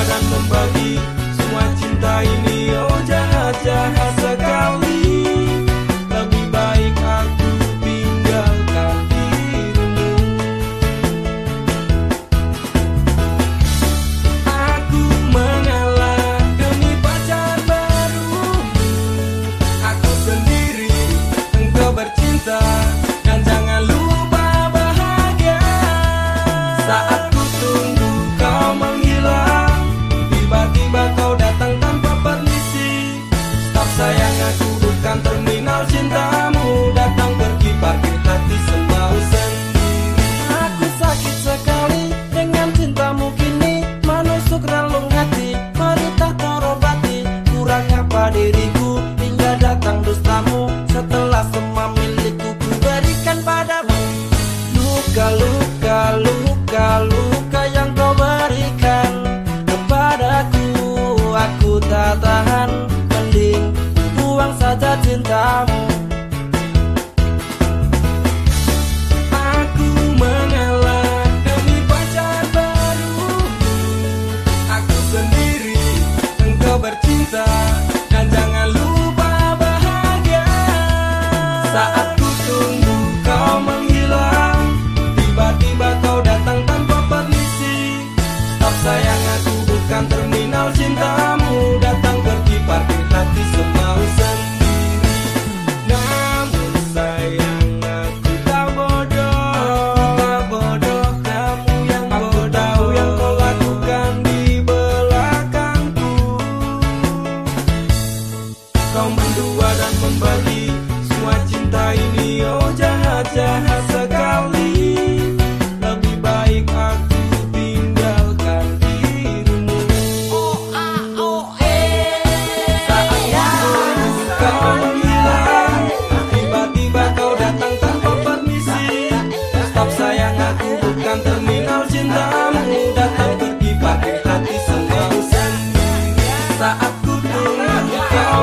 dan membagi semua cinta aku kau mendua dan membeli Semua cinta ini oh jahat-jahat sekali. Lebih baik aku tinggalkan dirimu. Oh A oh E Saat kau merindukan Tiba-tiba kau datang tanpa permisi. Stop sayang aku bukan terminal cintamu. Datang pergi pakai hati senang sendiri. Saat ku tunggu kau